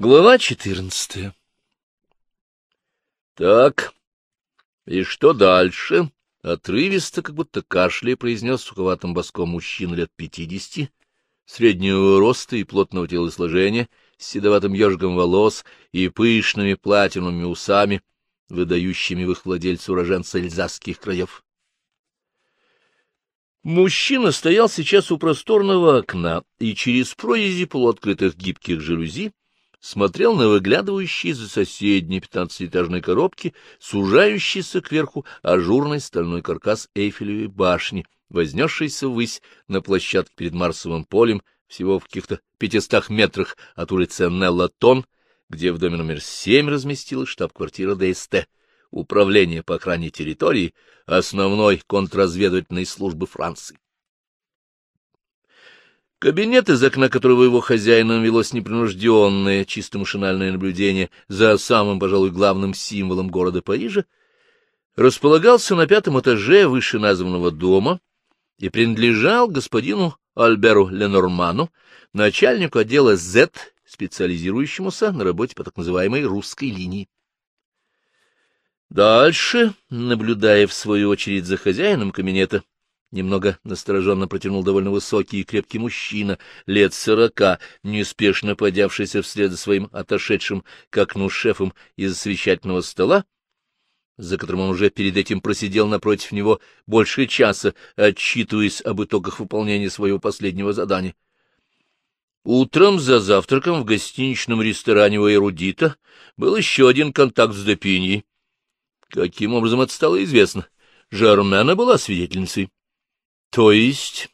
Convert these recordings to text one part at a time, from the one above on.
Глава четырнадцатая Так, и что дальше? Отрывисто, как будто кашляя, произнес суховатым боском мужчина лет пятидесяти, среднего роста и плотного телосложения, с седоватым ежиком волос и пышными платиновыми усами, выдающими в их владельца уроженца эльзасских краев. Мужчина стоял сейчас у просторного окна и через прорези полуоткрытых гибких жалюзи смотрел на выглядывающие за соседней пятнадцатиэтажной коробки сужающийся кверху ажурный стальной каркас Эйфелевой башни, вознесшийся ввысь на площадке перед Марсовым полем всего в каких-то пятистах метрах от улицы Нелла-Тон, где в доме номер семь разместилась штаб-квартира ДСТ, Управление по охране территории основной контрразведывательной службы Франции. Кабинет, из окна которого его хозяином велось непринужденное, чисто машинальное наблюдение за самым, пожалуй, главным символом города Парижа, располагался на пятом этаже вышеназванного дома и принадлежал господину Альберу Ленорману, начальнику отдела Z, специализирующемуся на работе по так называемой русской линии. Дальше, наблюдая в свою очередь за хозяином кабинета, Немного настороженно протянул довольно высокий и крепкий мужчина, лет сорока, неспешно подявшийся вслед за своим отошедшим к окну шефом из совещательного стола, за которым он уже перед этим просидел напротив него больше часа, отчитываясь об итогах выполнения своего последнего задания. Утром за завтраком в гостиничном ресторане у эрудита был еще один контакт с Депиньей. Каким образом это стало известно? Жармена была свидетельницей. — То есть...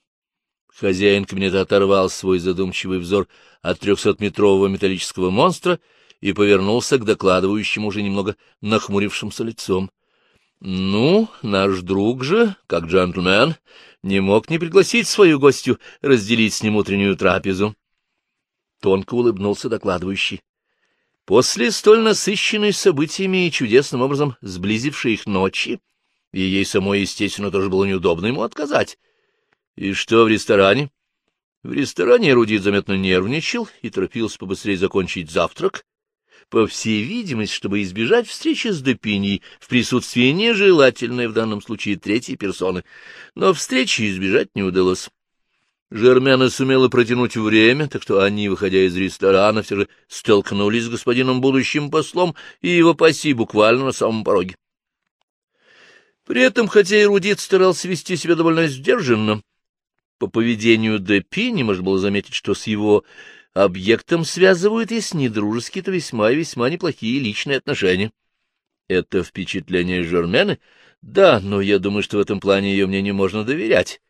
Хозяин кабинета оторвал свой задумчивый взор от трехсотметрового металлического монстра и повернулся к докладывающему уже немного нахмурившимся лицом. — Ну, наш друг же, как джентльмен, не мог не пригласить свою гостью разделить с ним утреннюю трапезу. Тонко улыбнулся докладывающий. После столь насыщенной событиями и чудесным образом сблизившей их ночи, и ей самой, естественно, тоже было неудобно ему отказать. И что в ресторане? В ресторане эрудит заметно нервничал и торопился побыстрее закончить завтрак, по всей видимости, чтобы избежать встречи с Депиньей в присутствии нежелательной в данном случае третьей персоны. Но встречи избежать не удалось. Жермяна сумела протянуть время, так что они, выходя из ресторана, все же столкнулись с господином будущим послом и его паси буквально на самом пороге. При этом, хотя эрудит старался вести себя довольно сдержанно, по поведению Депи не можно было заметить, что с его объектом связывают, если не дружеские, то весьма и весьма неплохие личные отношения. Это впечатление Жермены? Да, но я думаю, что в этом плане ее мнению можно доверять.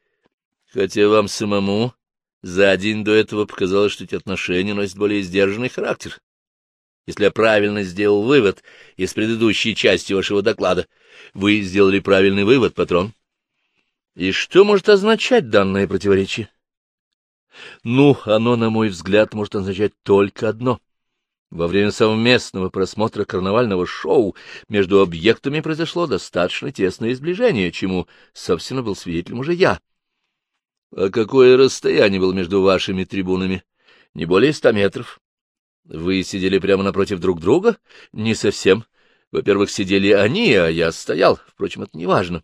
Хотя вам самому за день до этого показалось, что эти отношения носят более сдержанный характер. Если я правильно сделал вывод из предыдущей части вашего доклада, вы сделали правильный вывод, патрон. И что может означать данное противоречие? Ну, оно, на мой взгляд, может означать только одно. Во время совместного просмотра карнавального шоу между объектами произошло достаточно тесное сближение, чему, собственно, был свидетелем уже я. А какое расстояние было между вашими трибунами? Не более ста метров. Вы сидели прямо напротив друг друга? Не совсем. Во-первых, сидели они, а я стоял. Впрочем, это не важно.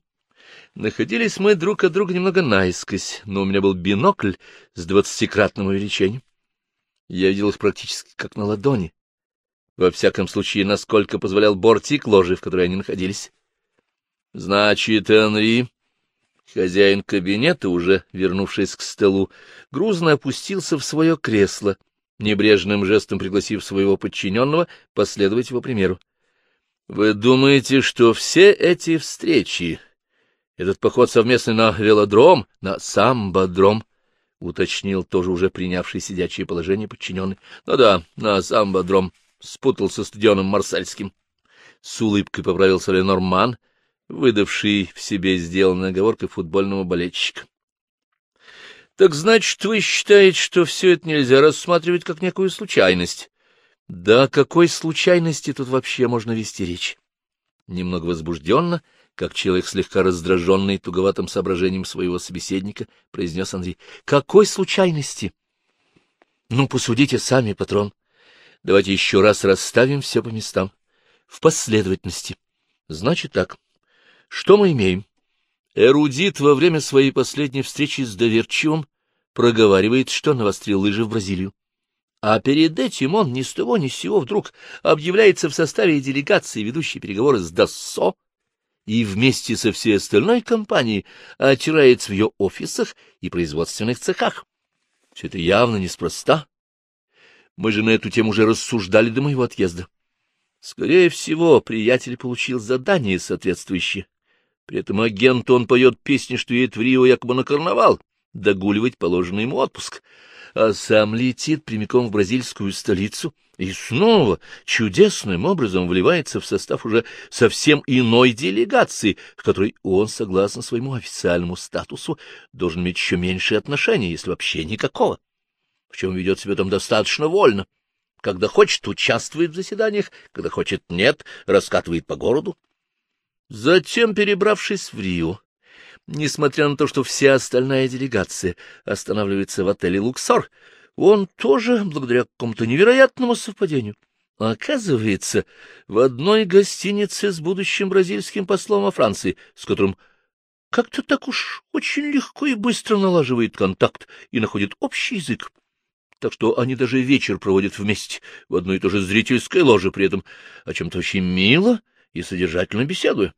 Находились мы друг от друга немного наискось, но у меня был бинокль с двадцатикратным увеличением. Я видел их практически как на ладони. Во всяком случае, насколько позволял бортик ложи, в которой они находились. Значит, Энри, хозяин кабинета, уже вернувшись к столу, грузно опустился в свое кресло, небрежным жестом пригласив своего подчиненного последовать его примеру. — Вы думаете, что все эти встречи, этот поход совместный на велодром, на самбодром, — уточнил тоже уже принявший сидячее положение подчиненный. Ну да, на самбодром, спутался стадионом Марсельским. С улыбкой поправился Ленорман, выдавший в себе сделанной оговоркой футбольного болельщика. — Так значит, вы считаете, что все это нельзя рассматривать как некую случайность? — Да какой случайности тут вообще можно вести речь? Немного возбужденно — как человек слегка раздраженный туговатым соображением своего собеседника, произнес Андрей. — Какой случайности? — Ну, посудите сами, патрон. Давайте еще раз расставим все по местам. В последовательности. Значит так. Что мы имеем? Эрудит во время своей последней встречи с доверчивым проговаривает, что навострил лыжи в Бразилию. А перед этим он ни с того ни с сего вдруг объявляется в составе делегации, ведущей переговоры с Дассо, и вместе со всей остальной компанией отирается в ее офисах и производственных цехах. Все это явно неспроста. Мы же на эту тему уже рассуждали до моего отъезда. Скорее всего, приятель получил задание соответствующее. При этом агенту он поет песни, что едет в Рио якобы на карнавал, догуливать положенный ему отпуск а сам летит прямиком в бразильскую столицу и снова чудесным образом вливается в состав уже совсем иной делегации, к которой он, согласно своему официальному статусу, должен иметь еще меньшее отношение, если вообще никакого. Причем ведет себя там достаточно вольно. Когда хочет, участвует в заседаниях, когда хочет, нет, раскатывает по городу. Затем, перебравшись в Рио, Несмотря на то, что вся остальная делегация останавливается в отеле «Луксор», он тоже, благодаря какому-то невероятному совпадению, оказывается в одной гостинице с будущим бразильским послом во Франции, с которым как-то так уж очень легко и быстро налаживает контакт и находит общий язык. Так что они даже вечер проводят вместе в одной и той же зрительской ложе, при этом о чем-то очень мило и содержательно беседуя.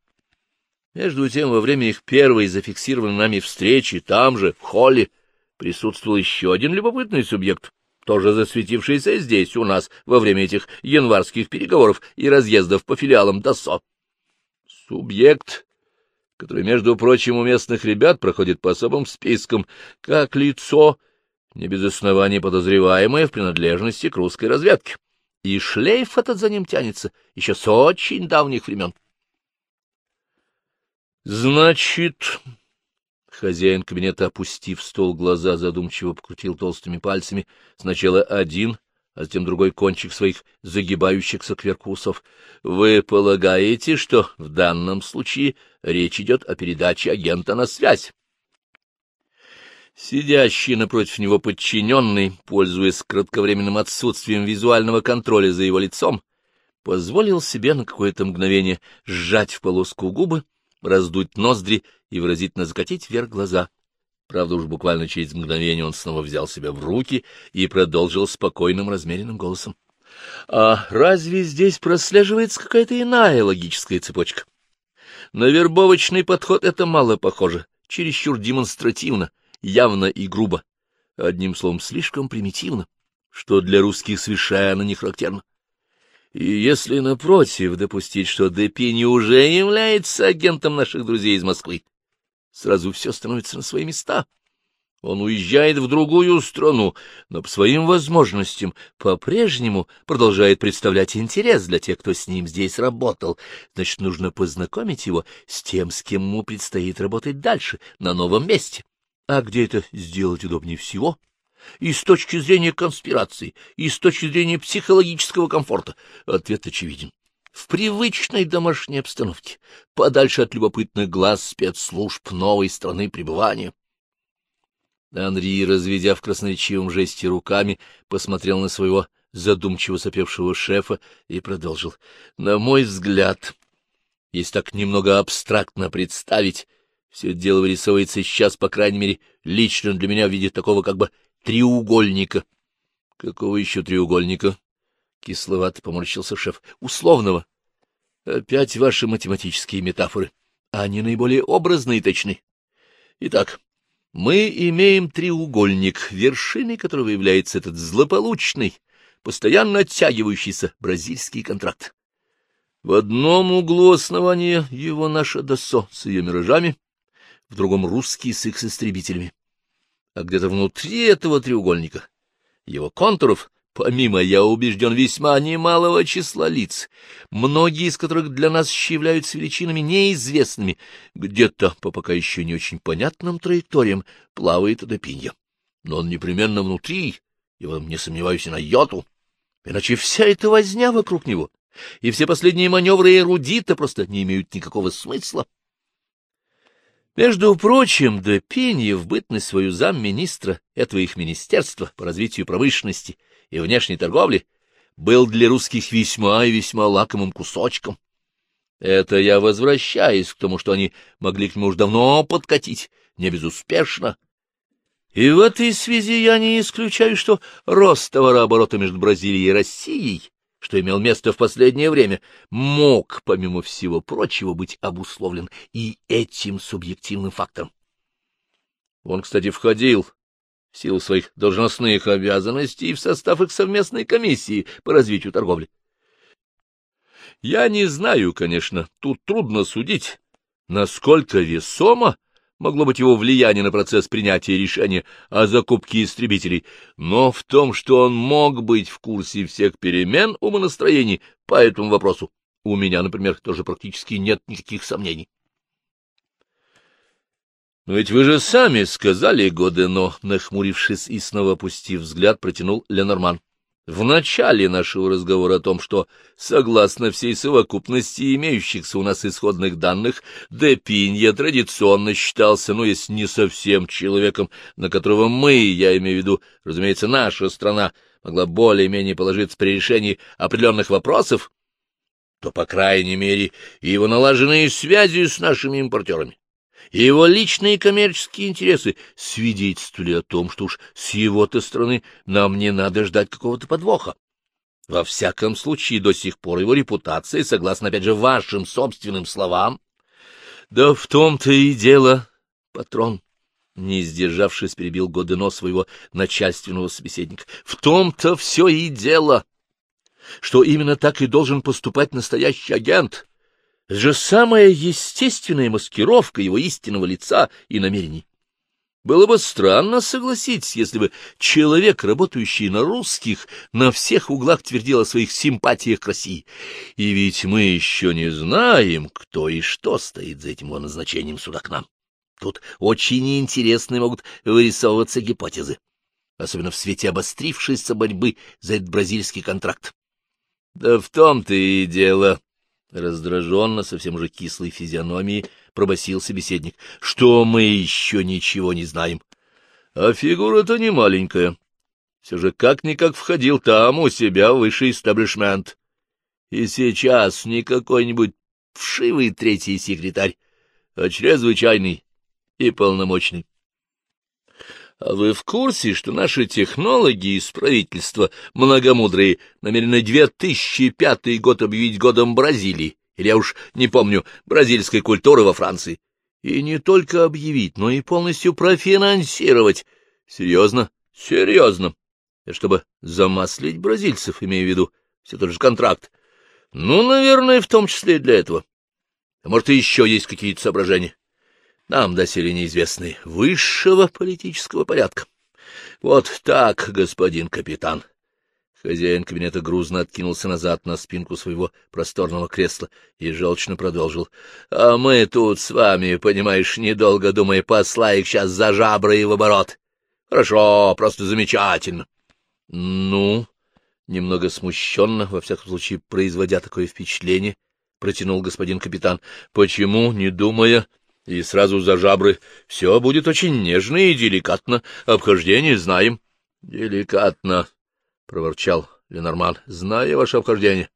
Между тем, во время их первой зафиксированной нами встречи, там же, в холле, присутствовал еще один любопытный субъект, тоже засветившийся здесь, у нас, во время этих январских переговоров и разъездов по филиалам ДОСО. Субъект, который, между прочим, у местных ребят проходит по особым спискам, как лицо, не без основания подозреваемое в принадлежности к русской разведке. И шлейф этот за ним тянется еще с очень давних времен. — Значит... Хозяин кабинета, опустив стол глаза, задумчиво покрутил толстыми пальцами сначала один, а затем другой кончик своих загибающихся кверху. Вы полагаете, что в данном случае речь идет о передаче агента на связь? Сидящий напротив него подчиненный, пользуясь кратковременным отсутствием визуального контроля за его лицом, позволил себе на какое-то мгновение сжать в полоску губы раздуть ноздри и выразительно закатить вверх глаза. Правда, уж буквально через мгновение он снова взял себя в руки и продолжил спокойным, размеренным голосом. — А разве здесь прослеживается какая-то иная логическая цепочка? На вербовочный подход это мало похоже, чересчур демонстративно, явно и грубо. Одним словом, слишком примитивно, что для русских совершенно не характерно. И если, напротив, допустить, что Депини уже является агентом наших друзей из Москвы, сразу все становится на свои места. Он уезжает в другую страну, но по своим возможностям по-прежнему продолжает представлять интерес для тех, кто с ним здесь работал. Значит, нужно познакомить его с тем, с кем ему предстоит работать дальше, на новом месте. А где это сделать удобнее всего? — и с точки зрения конспирации, и с точки зрения психологического комфорта? Ответ очевиден. В привычной домашней обстановке, подальше от любопытных глаз спецслужб новой страны пребывания. Анри, разведя в красноречивом жесте руками, посмотрел на своего задумчиво сопевшего шефа и продолжил. — На мой взгляд, если так немного абстрактно представить, все это дело вырисовывается сейчас, по крайней мере, лично для меня в виде такого как бы треугольника. — Какого еще треугольника? — кисловато поморщился шеф. — Условного. — Опять ваши математические метафоры. Они наиболее образные и точны. Итак, мы имеем треугольник, вершиной которого является этот злополучный, постоянно оттягивающийся бразильский контракт. В одном углу основания его наша ДОСО с ее миражами, в другом — русские с их истребителями а где-то внутри этого треугольника, его контуров, помимо, я убежден, весьма немалого числа лиц, многие из которых для нас являются величинами неизвестными, где-то по пока еще не очень понятным траекториям плавает Адопинья. Но он непременно внутри, и в этом не сомневаюсь и на йоту, иначе вся эта возня вокруг него и все последние маневры эрудита просто не имеют никакого смысла. Между прочим, Депинье в бытность свою замминистра этого их министерства по развитию промышленности и внешней торговли был для русских весьма и весьма лакомым кусочком. Это я возвращаюсь к тому, что они могли к нему уж давно подкатить, не безуспешно. И в этой связи я не исключаю, что рост товарооборота между Бразилией и Россией, что имел место в последнее время, мог, помимо всего прочего, быть обусловлен и этим субъективным фактором. Он, кстати, входил в силу своих должностных обязанностей в состав их совместной комиссии по развитию торговли. Я не знаю, конечно, тут трудно судить, насколько весомо могло быть его влияние на процесс принятия решения о закупке истребителей, но в том, что он мог быть в курсе всех перемен умонастроений по этому вопросу, у меня, например, тоже практически нет никаких сомнений. Но ведь вы же сами сказали, Годено, нахмурившись и снова опустив взгляд, протянул Ленорман в начале нашего разговора о том, что, согласно всей совокупности имеющихся у нас исходных данных, Депинья традиционно считался, ну, если не совсем человеком, на которого мы, я имею в виду, разумеется, наша страна, могла более-менее положиться при решении определенных вопросов, то, по крайней мере, его налаженные связи с нашими импортерами и его личные коммерческие интересы свидетельствовали о том, что уж с его-то стороны нам не надо ждать какого-то подвоха. Во всяком случае, до сих пор его репутация, согласно, опять же, вашим собственным словам... Да в том-то и дело, патрон, не сдержавшись, перебил Годено своего начальственного собеседника. В том-то все и дело, что именно так и должен поступать настоящий агент, это же самая естественная маскировка его истинного лица и намерений. Было бы странно, согласиться, если бы человек, работающий на русских, на всех углах твердил о своих симпатиях к России. И ведь мы еще не знаем, кто и что стоит за этим его назначением сюда к нам. Тут очень интересные могут вырисовываться гипотезы, особенно в свете обострившейся борьбы за этот бразильский контракт. Да в том-то и дело, Раздраженно, совсем уже кислой физиономией, пробасил собеседник. — Что мы еще ничего не знаем? А фигура-то не маленькая. Все же как-никак входил там у себя высший истеблишмент. И сейчас не какой-нибудь вшивый третий секретарь, а чрезвычайный и полномочный. А вы в курсе, что наши технологи из правительства многомудрые намерены 2005 год объявить годом Бразилии, или я уж не помню, бразильской культуры во Франции? И не только объявить, но и полностью профинансировать. Серьезно? Серьезно. И чтобы замаслить бразильцев, имею в виду, все тот же контракт. Ну, наверное, в том числе и для этого. А может, и еще есть какие-то соображения нам доселе неизвестны, высшего политического порядка. Вот так, господин капитан. Хозяин кабинета грузно откинулся назад на спинку своего просторного кресла и желчно продолжил. — А мы тут с вами, понимаешь, недолго думая, посла их сейчас за жабры и в оборот. Хорошо, просто замечательно. — Ну, немного смущенно, во всяком случае, производя такое впечатление, протянул господин капитан. — Почему, не думая и сразу за жабры. Все будет очень нежно и деликатно. Обхождение знаем. — Деликатно, — проворчал Ленорман, — зная ваше обхождение.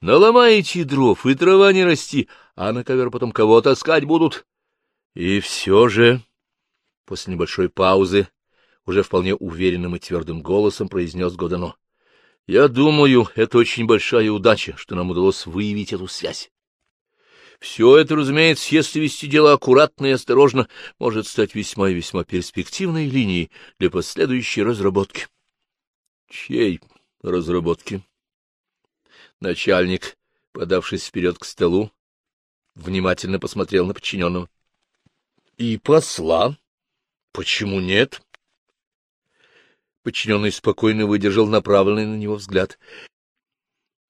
Наломаете дров, и трава не расти, а на ковер потом кого таскать будут. И все же, после небольшой паузы, уже вполне уверенным и твердым голосом произнес Годано. — Я думаю, это очень большая удача, что нам удалось выявить эту связь. Все это, разумеется, если вести дело аккуратно и осторожно, может стать весьма и весьма перспективной линией для последующей разработки. Чьей разработки? Начальник, подавшись вперед к столу, внимательно посмотрел на подчиненного. — И посла? Почему нет? Подчиненный спокойно выдержал направленный на него взгляд.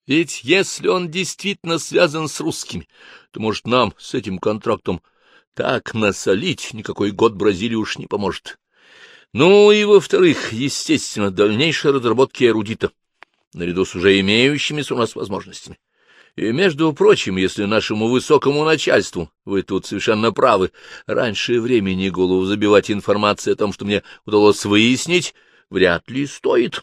Ведь если он действительно связан с русскими, то, может, нам с этим контрактом так насолить никакой год Бразилии уж не поможет. Ну и, во-вторых, естественно, дальнейшая разработка эрудита, наряду с уже имеющимися у нас возможностями. И, между прочим, если нашему высокому начальству, вы тут совершенно правы, раньше времени голову забивать информацией о том, что мне удалось выяснить, вряд ли стоит.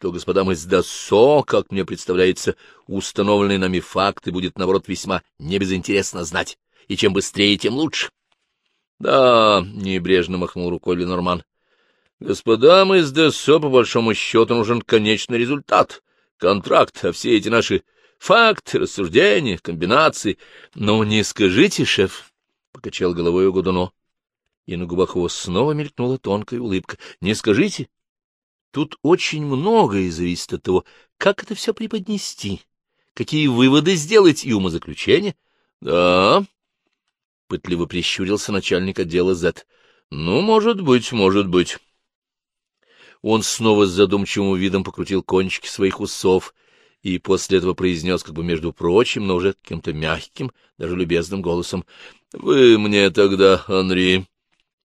То господам из ДОСО, как мне представляется, установленные нами факты будет, наоборот, весьма небезынтересно знать, и чем быстрее, тем лучше. — Да, — небрежно махнул рукой Ленорман, — господам из ДОСО, по большому счету, нужен конечный результат, контракт, а все эти наши факты, рассуждения, комбинации... — Ну, не скажите, шеф, — покачал головой Годуно, и на губах его снова мелькнула тонкая улыбка. — Не скажите? — Тут очень многое зависит от того, как это все преподнести, какие выводы сделать и умозаключения. — Да, — пытливо прищурился начальник отдела Z. — Ну, может быть, может быть. Он снова с задумчивым видом покрутил кончики своих усов и после этого произнес, как бы между прочим, но уже каким-то мягким, даже любезным голосом, — Вы мне тогда, Анри,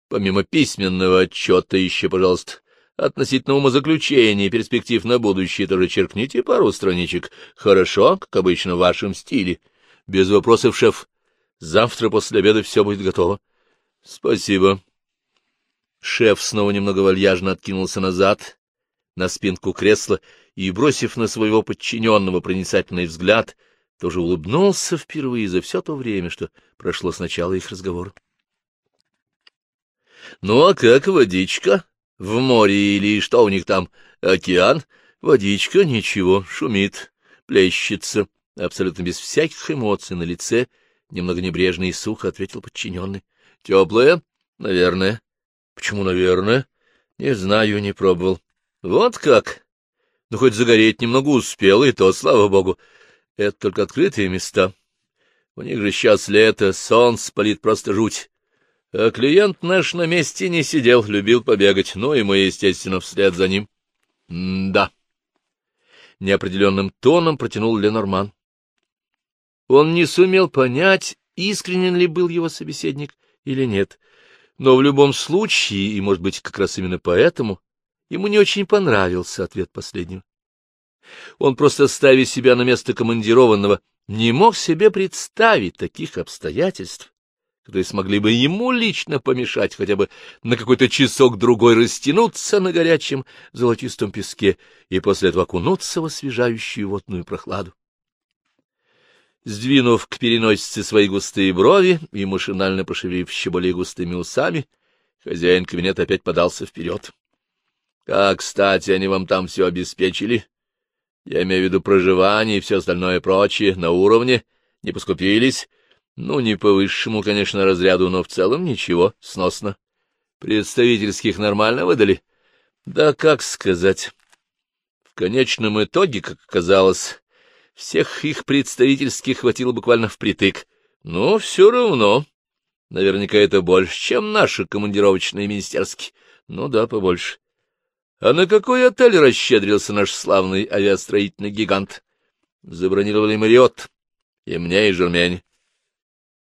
помимо письменного отчета еще, пожалуйста, Относительно умозаключений и перспектив на будущее тоже черкните пару страничек. Хорошо, как обычно, в вашем стиле. Без вопросов, шеф. Завтра после обеда все будет готово. Спасибо. Шеф снова немного вальяжно откинулся назад, на спинку кресла, и, бросив на своего подчиненного проницательный взгляд, тоже улыбнулся впервые за все то время, что прошло с начала их разговора. — Ну, а как водичка? В море или что у них там? Океан? Водичка? Ничего, шумит, плещется. Абсолютно без всяких эмоций на лице, немного небрежно и сухо ответил подчиненный. Теплая? Наверное. Почему наверное? Не знаю, не пробовал. Вот как? Ну, хоть загореть немного успел, и то, слава богу. Это только открытые места. У них же сейчас лето, солнце палит просто жуть. А клиент наш на месте не сидел, любил побегать, ну и мы, естественно, вслед за ним. — Да. Неопределенным тоном протянул Ленорман. Он не сумел понять, искренен ли был его собеседник или нет, но в любом случае, и, может быть, как раз именно поэтому, ему не очень понравился ответ последнего. Он, просто ставя себя на место командированного, не мог себе представить таких обстоятельств, которые смогли бы ему лично помешать хотя бы на какой-то часок-другой растянуться на горячем золотистом песке и после этого окунуться в освежающую водную прохладу. Сдвинув к переносице свои густые брови и машинально пошевелив еще более густыми усами, хозяин кабинета опять подался вперед. — Как, кстати, они вам там все обеспечили? Я имею в виду проживание и все остальное прочее на уровне, не поскупились? Ну, не по высшему, конечно, разряду, но в целом ничего, сносно. Представительских нормально выдали? Да как сказать. В конечном итоге, как оказалось, всех их представительских хватило буквально впритык. Но все равно. Наверняка это больше, чем наши командировочные министерские. Ну да, побольше. А на какой отель расщедрился наш славный авиастроительный гигант? Забронировали Мариот. И мне, и Жермень.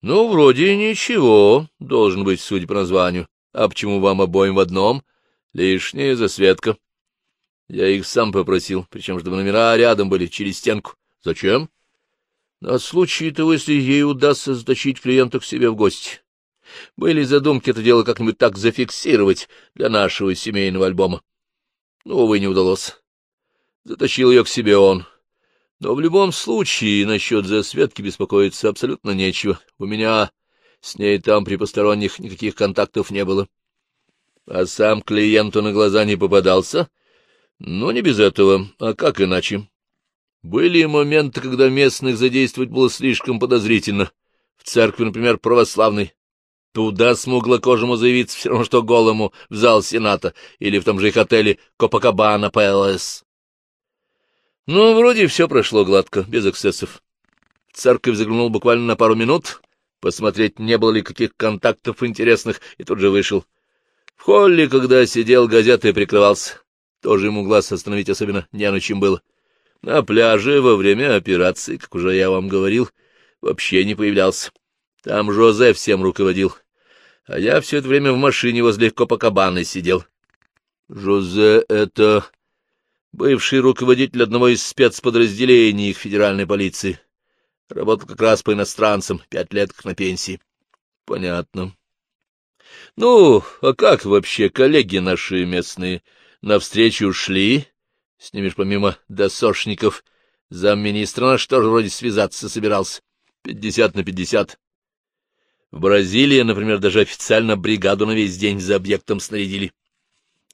Ну, вроде ничего, должен быть, судя по названию. А почему вам обоим в одном? Лишняя засветка. Я их сам попросил, причем чтобы номера рядом были, через стенку. Зачем? На случай того, если ей удастся затащить клиента к себе в гости. Были задумки это дело как-нибудь так зафиксировать для нашего семейного альбома. Но, увы, не удалось. Затащил ее к себе он. Но в любом случае насчет засветки беспокоиться абсолютно нечего. У меня с ней там при посторонних никаких контактов не было. А сам клиенту на глаза не попадался? Ну, не без этого. А как иначе? Были моменты, когда местных задействовать было слишком подозрительно. В церкви, например, православной. Туда смуглокожему заявиться все равно, что голому в зал Сената или в том же их отеле Копакабана ПЛС. Ну, вроде все прошло гладко, без эксцессов. В церковь заглянул буквально на пару минут, посмотреть, не было ли каких контактов интересных, и тут же вышел. В холле, когда сидел, газетой прикрывался. Тоже ему глаз остановить особенно не на чем было. На пляже во время операции, как уже я вам говорил, вообще не появлялся. Там Жозе всем руководил. А я все это время в машине возле Копакабаны сидел. Жозе — это бывший руководитель одного из спецподразделений их федеральной полиции. Работал как раз по иностранцам, пять лет как на пенсии. — Понятно. — Ну, а как вообще коллеги наши местные? Навстречу шли? Снимешь помимо досошников замминистра, на что же вроде связаться собирался? Пятьдесят на пятьдесят. В Бразилии, например, даже официально бригаду на весь день за объектом снарядили.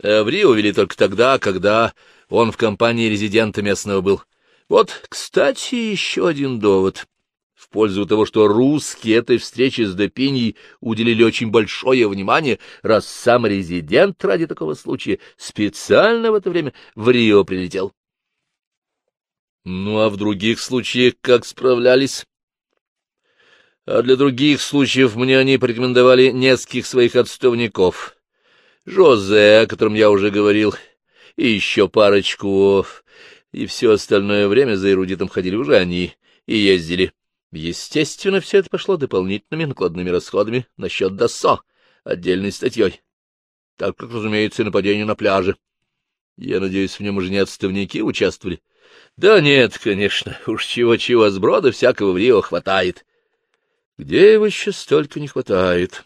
А в Рио вели только тогда, когда он в компании резидента местного был. Вот, кстати, еще один довод в пользу того, что русские этой встрече с Допиньей уделили очень большое внимание, раз сам резидент ради такого случая специально в это время в Рио прилетел. Ну, а в других случаях как справлялись? А для других случаев мне они порекомендовали нескольких своих отставников. Жозе, о котором я уже говорил, и еще парочку, и все остальное время за эрудитом ходили уже они и ездили. Естественно, все это пошло дополнительными накладными расходами на счет ДОСО, отдельной статьей. Так как, разумеется, и нападение на пляже. Я надеюсь, в нем уже не отставники участвовали. Да нет, конечно, уж чего-чего сброда всякого в Рио хватает. Где его еще столько не хватает?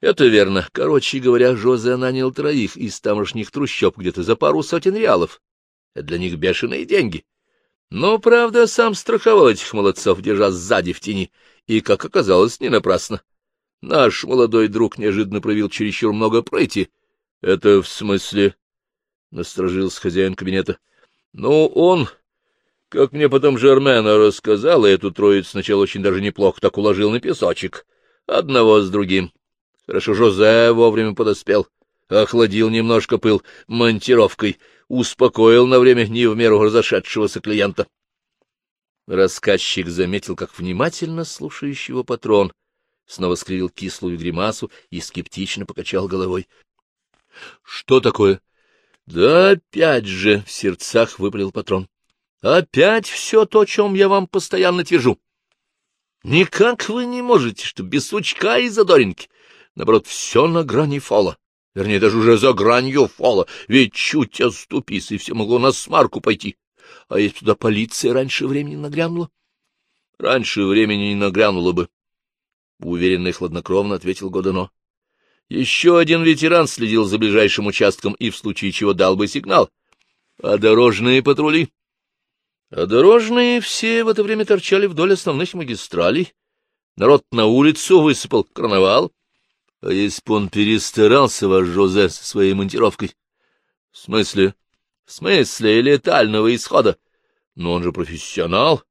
Это верно. Короче говоря, Жозе нанял троих из тамошних трущоб где-то за пару сотен реалов. Это для них бешеные деньги. Но, правда, сам страховал этих молодцов, держа сзади в тени, и, как оказалось, не напрасно. Наш молодой друг неожиданно проявил чересчур много прыти. — Это в смысле? — насторожился хозяин кабинета. — Ну, он, как мне потом Жермена рассказала, эту троицу сначала очень даже неплохо так уложил на песочек, одного с другим. Хорошо, Жозе вовремя подоспел, охладил немножко пыл монтировкой, успокоил на время не в меру разошедшегося клиента. Рассказчик заметил, как внимательно слушающий его патрон снова скривил кислую гримасу и скептично покачал головой. — Что такое? — Да опять же, — в сердцах выпалил патрон. — Опять все то, о чем я вам постоянно твержу. Никак вы не можете, что без сучка и задоринки. Наоборот, все на грани фола вернее, даже уже за гранью фола, ведь чуть оступись, и все могло на смарку пойти. А если туда полиция раньше времени нагрянула? — Раньше времени не нагрянула бы, — уверенно и хладнокровно ответил Годано. Еще один ветеран следил за ближайшим участком и в случае чего дал бы сигнал. А дорожные патрули? А дорожные все в это время торчали вдоль основных магистралей. Народ на улицу высыпал карнавал. — А если бы он перестарался, ваш Жозе, со своей монтировкой? — В смысле? — В смысле летального исхода. Но он же профессионал.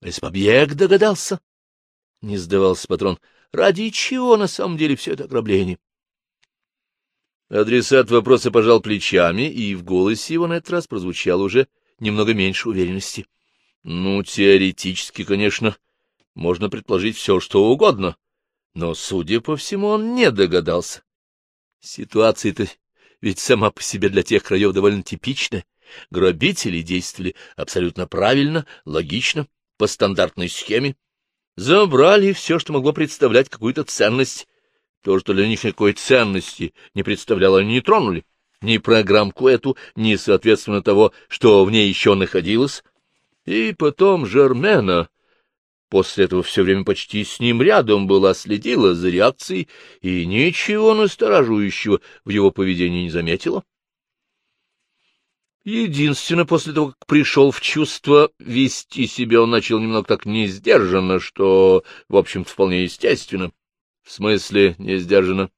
А если бы объект догадался? — не сдавался патрон. — Ради чего на самом деле все это ограбление? Адресат вопроса пожал плечами, и в голосе его на этот раз прозвучало уже немного меньше уверенности. — Ну, теоретически, конечно, можно предположить все, что угодно. Но, судя по всему, он не догадался. Ситуация-то ведь сама по себе для тех краев довольно типичная. Грабители действовали абсолютно правильно, логично, по стандартной схеме. Забрали все, что могло представлять какую-то ценность. То, что для них никакой ценности не представляло, они не тронули. Ни программку эту, ни, соответственно, того, что в ней еще находилось. И потом Жермена После этого все время почти с ним рядом была, следила за реакцией и ничего настораживающего в его поведении не заметила. Единственно, после того, как пришел в чувство, вести себя он начал немного так несдержанно, что, в общем-то, вполне естественно. В смысле, несдержанно.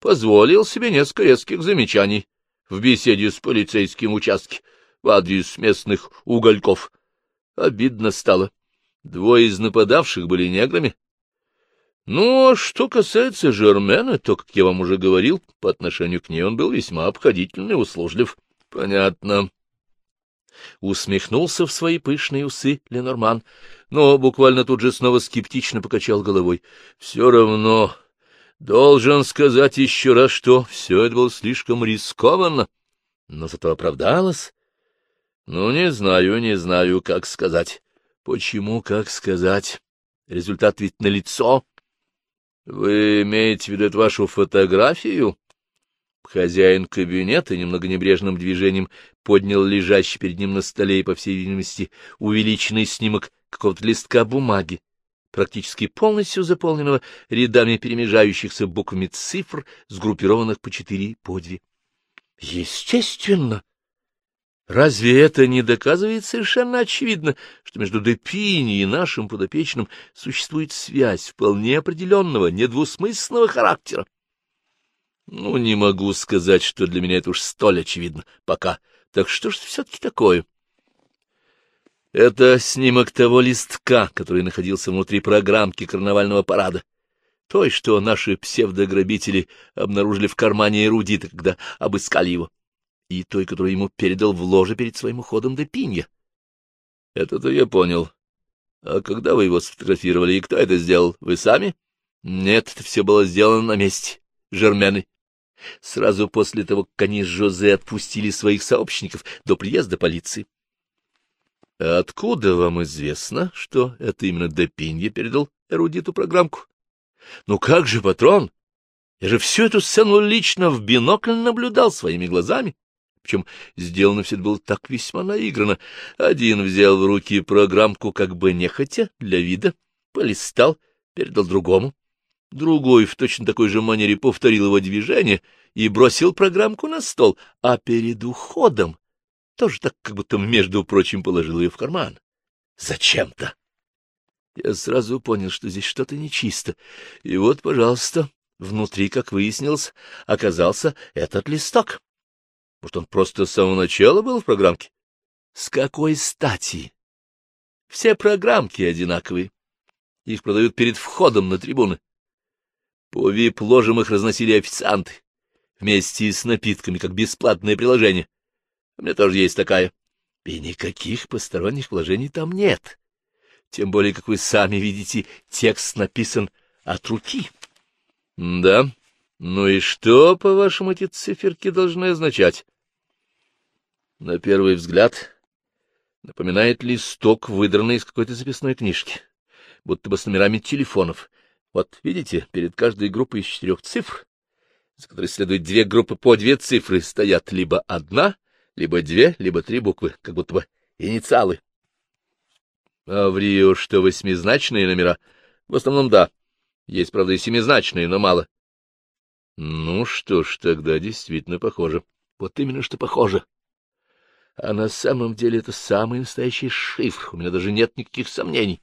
Позволил себе несколько резких замечаний в беседе с полицейским участке в адрес местных угольков. Обидно стало. Двое из нападавших были неграми. Ну, а что касается Жермена, то, как я вам уже говорил, по отношению к ней он был весьма обходительный и услужлив. — Понятно. Усмехнулся в свои пышные усы Ленорман, но буквально тут же снова скептично покачал головой. — Все равно должен сказать еще раз, что все это было слишком рискованно, но зато оправдалось. Ну, не знаю, не знаю, как сказать. Почему, как сказать? Результат ведь налицо. Вы имеете в виду вашу фотографию? Хозяин кабинета немного небрежным движением поднял лежащий перед ним на столе и, по всей видимости, увеличенный снимок какого-то листка бумаги, практически полностью заполненного рядами перемежающихся буквами цифр, сгруппированных по четыре по две. — Естественно! Разве это не доказывает совершенно очевидно, что между Депини и нашим подопечным существует связь вполне определенного, недвусмысленного характера? Ну, не могу сказать, что для меня это уж столь очевидно пока. Так что же все-таки такое? Это снимок того листка, который находился внутри программки карнавального парада. Той, что наши псевдограбители обнаружили в кармане эрудита, когда обыскали его и той, которую ему передал в ложе перед своим уходом до пинья. — Это-то я понял. А когда вы его сфотографировали, и кто это сделал? Вы сами? — Нет, это все было сделано на месте. Жермены. Сразу после того, как они с Жозе отпустили своих сообщников до приезда полиции. — а Откуда вам известно, что это именно Депинье передал эрудиту программку? — Ну как же, патрон? Я же всю эту сцену лично в бинокль наблюдал своими глазами. Причем сделано все это было так весьма наиграно. Один взял в руки программку как бы нехотя, для вида, полистал, передал другому. Другой в точно такой же манере повторил его движение и бросил программку на стол, а перед уходом тоже так, как будто, между прочим, положил ее в карман. Зачем-то. Я сразу понял, что здесь что-то нечисто. И вот, пожалуйста, внутри, как выяснилось, оказался этот листок. Может, он просто с самого начала был в программке? С какой стати? Все программки одинаковые. Их продают перед входом на трибуны. По вип-ложам их разносили официанты, вместе с напитками, как бесплатное приложение. У меня тоже есть такая. И никаких посторонних вложений там нет. Тем более, как вы сами видите, текст написан от руки. Да, ну и что, по-вашему, эти циферки должны означать? На первый взгляд напоминает листок, выдранный из какой-то записной книжки, будто бы с номерами телефонов. Вот, видите, перед каждой группой из четырех цифр, за которой следуют две группы по две цифры, стоят либо одна, либо две, либо три буквы, как будто бы инициалы. А в Рио что, восьмизначные номера? В основном да. Есть, правда, и семизначные, но мало. Ну что ж, тогда действительно похоже. Вот именно что похоже. А на самом деле это самый настоящий шифр, у меня даже нет никаких сомнений.